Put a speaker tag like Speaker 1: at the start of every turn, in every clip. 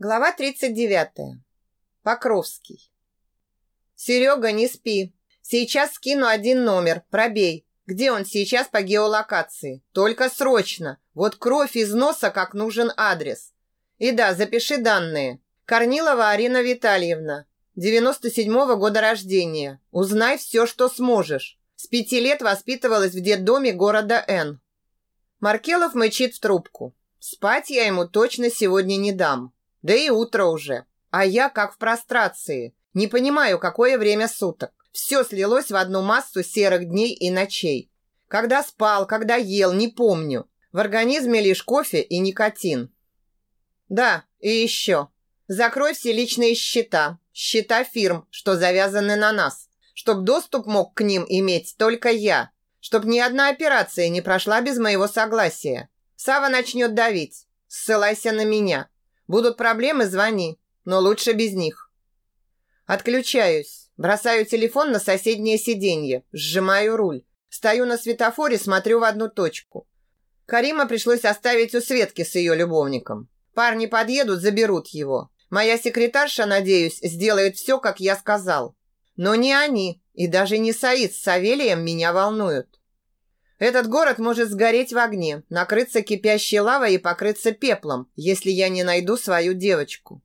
Speaker 1: Глава 39. Покровский. Серега, не спи. Сейчас скину один номер. Пробей. Где он сейчас по геолокации? Только срочно. Вот кровь из носа, как нужен адрес. И да, запиши данные. Корнилова Арина Витальевна. 97-го года рождения. Узнай все, что сможешь. С пяти лет воспитывалась в детдоме города Н. Маркелов мычит в трубку. Спать я ему точно сегодня не дам. Да и утро уже. А я как в прострации. Не понимаю, какое время суток. Все слилось в одну массу серых дней и ночей. Когда спал, когда ел, не помню. В организме лишь кофе и никотин. Да, и еще. Закрой все личные счета. Счета фирм, что завязаны на нас. Чтоб доступ мог к ним иметь только я. Чтоб ни одна операция не прошла без моего согласия. Сава начнет давить. Ссылайся на меня. Будут проблемы, звони, но лучше без них. Отключаюсь. Бросаю телефон на соседнее сиденье, сжимаю руль. Стою на светофоре, смотрю в одну точку. Карима пришлось оставить у Светки с ее любовником. Парни подъедут, заберут его. Моя секретарша, надеюсь, сделает все, как я сказал. Но не они, и даже не Саид с Савелием меня волнуют. Этот город может сгореть в огне, накрыться кипящей лавой и покрыться пеплом, если я не найду свою девочку.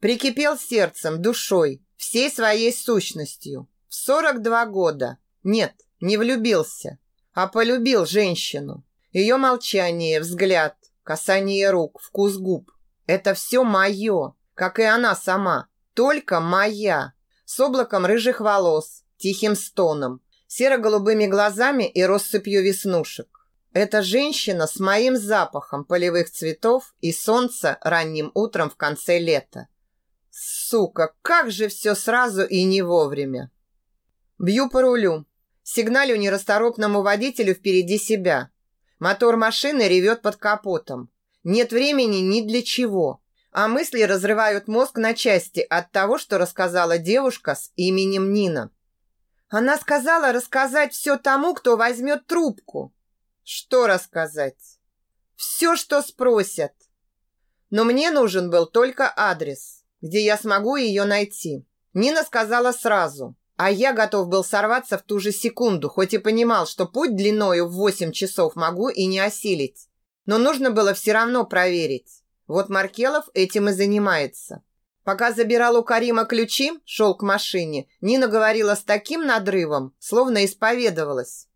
Speaker 1: Прикипел сердцем, душой, всей своей сущностью. В 42 года. Нет, не влюбился, а полюбил женщину. Ее молчание, взгляд, касание рук, вкус губ. Это все мое, как и она сама, только моя. С облаком рыжих волос, тихим стоном, серо-голубыми глазами и россыпью веснушек. Это женщина с моим запахом полевых цветов и солнца ранним утром в конце лета. Сука, как же все сразу и не вовремя. Бью по рулю. Сигналю нерасторопному водителю впереди себя. Мотор машины ревет под капотом. Нет времени ни для чего. А мысли разрывают мозг на части от того, что рассказала девушка с именем Нина. Она сказала рассказать все тому, кто возьмет трубку. Что рассказать? Все, что спросят. Но мне нужен был только адрес, где я смогу ее найти. Нина сказала сразу, а я готов был сорваться в ту же секунду, хоть и понимал, что путь длиною в 8 часов могу и не осилить. Но нужно было все равно проверить. Вот Маркелов этим и занимается. Пока забирал у Карима ключи, шел к машине, Нина говорила с таким надрывом, словно исповедовалась.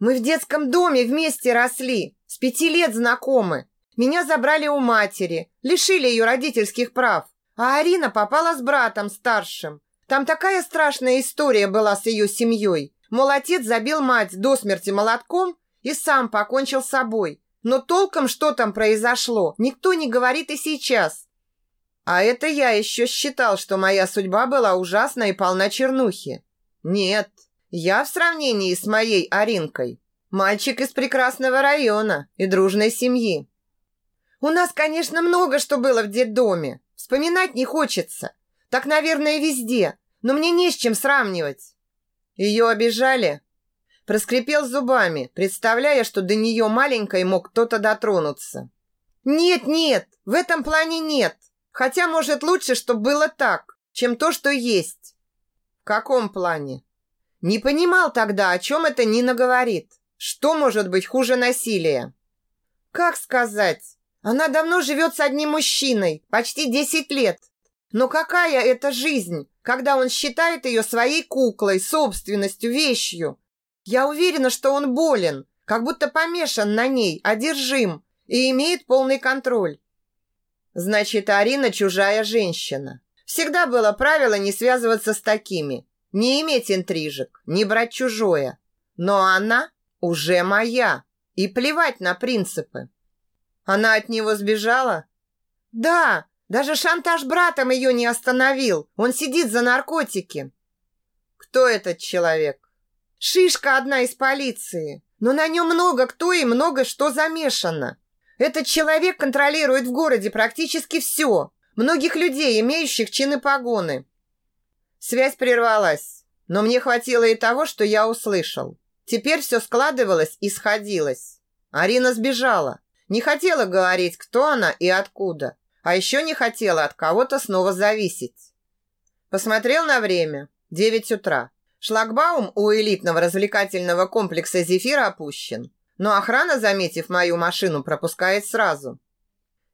Speaker 1: «Мы в детском доме вместе росли, с пяти лет знакомы. Меня забрали у матери, лишили ее родительских прав. А Арина попала с братом старшим. Там такая страшная история была с ее семьей. Мол, отец забил мать до смерти молотком и сам покончил с собой. Но толком, что там произошло, никто не говорит и сейчас. А это я еще считал, что моя судьба была ужасна и полна чернухи. Нет, я в сравнении с моей Аринкой. Мальчик из прекрасного района и дружной семьи. У нас, конечно, много что было в детдоме. Вспоминать не хочется. Так, наверное, везде. Но мне не с чем сравнивать. Ее обижали? Проскрипел зубами, представляя, что до нее маленькой мог кто-то дотронуться. Нет, нет, в этом плане нет. Хотя, может, лучше, чтобы было так, чем то, что есть. В каком плане? Не понимал тогда, о чем это Нина говорит. Что может быть хуже насилия? Как сказать? Она давно живет с одним мужчиной, почти 10 лет. Но какая это жизнь, когда он считает ее своей куклой, собственностью, вещью? Я уверена, что он болен, как будто помешан на ней, одержим и имеет полный контроль. Значит, Арина чужая женщина. Всегда было правило не связываться с такими, не иметь интрижек, не брать чужое. Но она уже моя, и плевать на принципы. Она от него сбежала? Да, даже шантаж братом ее не остановил. Он сидит за наркотики. Кто этот человек? Шишка одна из полиции. Но на нем много кто и много что замешано. Этот человек контролирует в городе практически все. Многих людей, имеющих чины погоны. Связь прервалась, но мне хватило и того, что я услышал. Теперь все складывалось и сходилось. Арина сбежала. Не хотела говорить, кто она и откуда. А еще не хотела от кого-то снова зависеть. Посмотрел на время. Девять утра. Шлагбаум у элитного развлекательного комплекса «Зефир» опущен. Но охрана, заметив мою машину, пропускает сразу.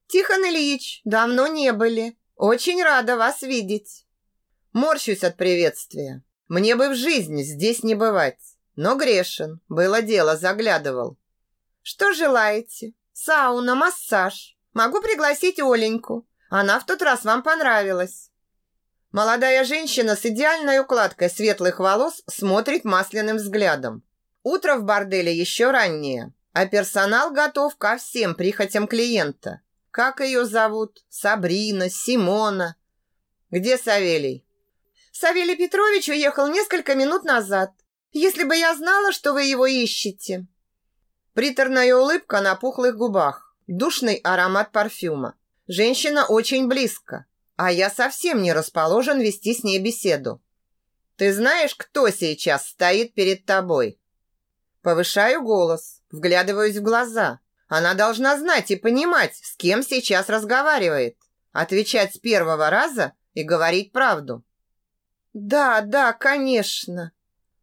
Speaker 1: «Тихон Ильич, давно не были. Очень рада вас видеть». Морщусь от приветствия. Мне бы в жизни здесь не бывать. Но грешен. Было дело, заглядывал. «Что желаете? Сауна, массаж. Могу пригласить Оленьку. Она в тот раз вам понравилась». Молодая женщина с идеальной укладкой светлых волос смотрит масляным взглядом. Утро в борделе еще раннее, а персонал готов ко всем прихотям клиента. Как ее зовут? Сабрина, Симона. Где Савелий? Савелий Петрович уехал несколько минут назад. Если бы я знала, что вы его ищете. Приторная улыбка на пухлых губах. Душный аромат парфюма. Женщина очень близко, а я совсем не расположен вести с ней беседу. Ты знаешь, кто сейчас стоит перед тобой? Повышаю голос, вглядываюсь в глаза. Она должна знать и понимать, с кем сейчас разговаривает. Отвечать с первого раза и говорить правду. «Да, да, конечно».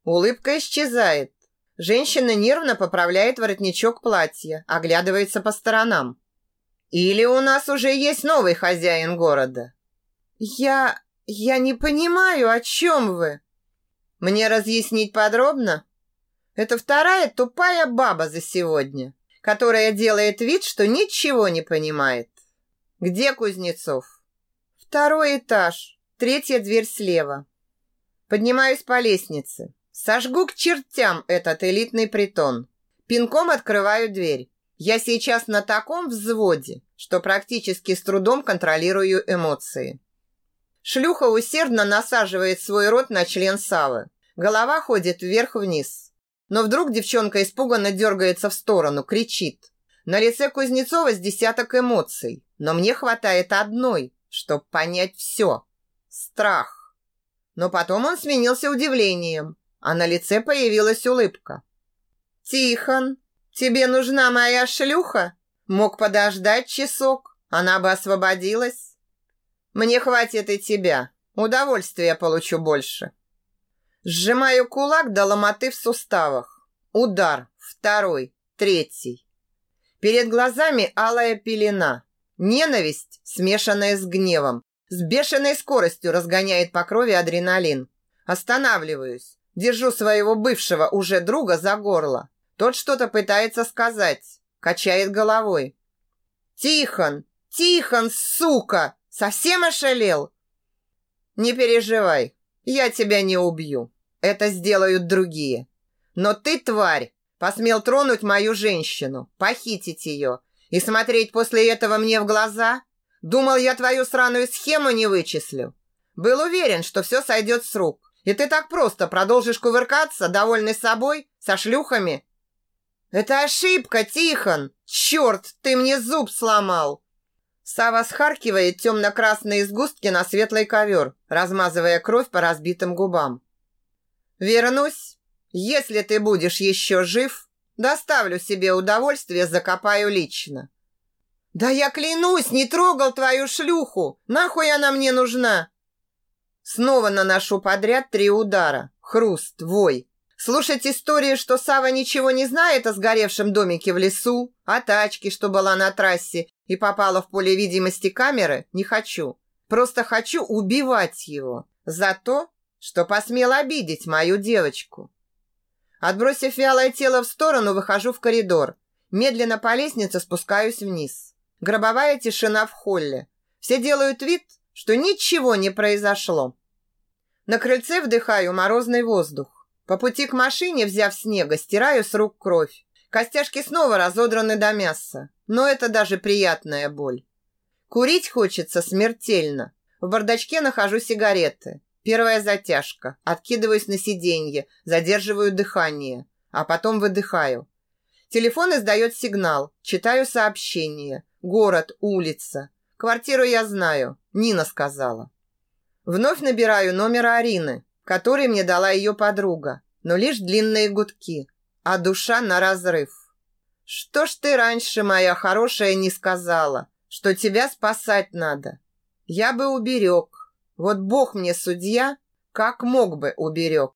Speaker 1: Улыбка исчезает. Женщина нервно поправляет воротничок платья, оглядывается по сторонам. «Или у нас уже есть новый хозяин города?» «Я... я не понимаю, о чем вы?» «Мне разъяснить подробно?» Это вторая тупая баба за сегодня, которая делает вид, что ничего не понимает. Где Кузнецов? Второй этаж, третья дверь слева. Поднимаюсь по лестнице. Сожгу к чертям этот элитный притон. Пинком открываю дверь. Я сейчас на таком взводе, что практически с трудом контролирую эмоции. Шлюха усердно насаживает свой рот на член Савы. Голова ходит вверх-вниз. Но вдруг девчонка испуганно дергается в сторону, кричит. На лице Кузнецова с десяток эмоций, но мне хватает одной, чтобы понять все. Страх. Но потом он сменился удивлением, а на лице появилась улыбка. «Тихон, тебе нужна моя шлюха? Мог подождать часок, она бы освободилась. Мне хватит и тебя, удовольствия получу больше». Сжимаю кулак до ломоты в суставах. Удар. Второй. Третий. Перед глазами алая пелена. Ненависть, смешанная с гневом, с бешеной скоростью разгоняет по крови адреналин. Останавливаюсь. Держу своего бывшего уже друга за горло. Тот что-то пытается сказать. Качает головой. «Тихон! Тихон, сука! Совсем ошалел?» «Не переживай, я тебя не убью. Это сделают другие. Но ты, тварь, посмел тронуть мою женщину, похитить ее и смотреть после этого мне в глаза? Думал, я твою сраную схему не вычислю? Был уверен, что все сойдет с рук. И ты так просто продолжишь кувыркаться, довольный собой, со шлюхами? Это ошибка, Тихон! Черт, ты мне зуб сломал! Сава схаркивает темно-красные сгустки на светлый ковер, размазывая кровь по разбитым губам. Вернусь. Если ты будешь еще жив, доставлю себе удовольствие, закопаю лично. Да я клянусь, не трогал твою шлюху. Нахуй она мне нужна? Снова наношу подряд три удара. Хруст, вой. Слушать истории, что Сава ничего не знает о сгоревшем домике в лесу, о тачке, что была на трассе и попала в поле видимости камеры, не хочу. Просто хочу убивать его за то, что посмел обидеть мою девочку. Отбросив вялое тело в сторону, выхожу в коридор. Медленно по лестнице спускаюсь вниз. Гробовая тишина в холле. Все делают вид, что ничего не произошло. На крыльце вдыхаю морозный воздух. По пути к машине, взяв снега, стираю с рук кровь. Костяшки снова разодраны до мяса, но это даже приятная боль. Курить хочется смертельно. В бардачке нахожу сигареты. Первая затяжка. Откидываюсь на сиденье, задерживаю дыхание, а потом выдыхаю. Телефон издает сигнал. Читаю сообщение. Город, улица. Квартиру я знаю. Нина сказала. Вновь набираю номер Арины, который мне дала ее подруга, но лишь длинные гудки, а душа на разрыв. Что ж ты раньше, моя хорошая, не сказала? что тебя спасать надо. Я бы уберег. Вот Бог мне судья, как мог бы уберег.